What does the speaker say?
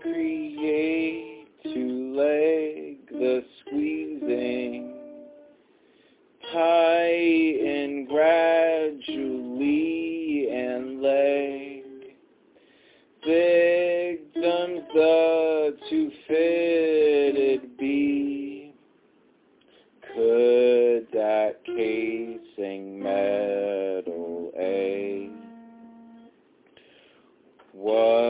create to leg the squeezing. Tight and gradually and leg. Victims the too fitted be. Could that casing metal a? What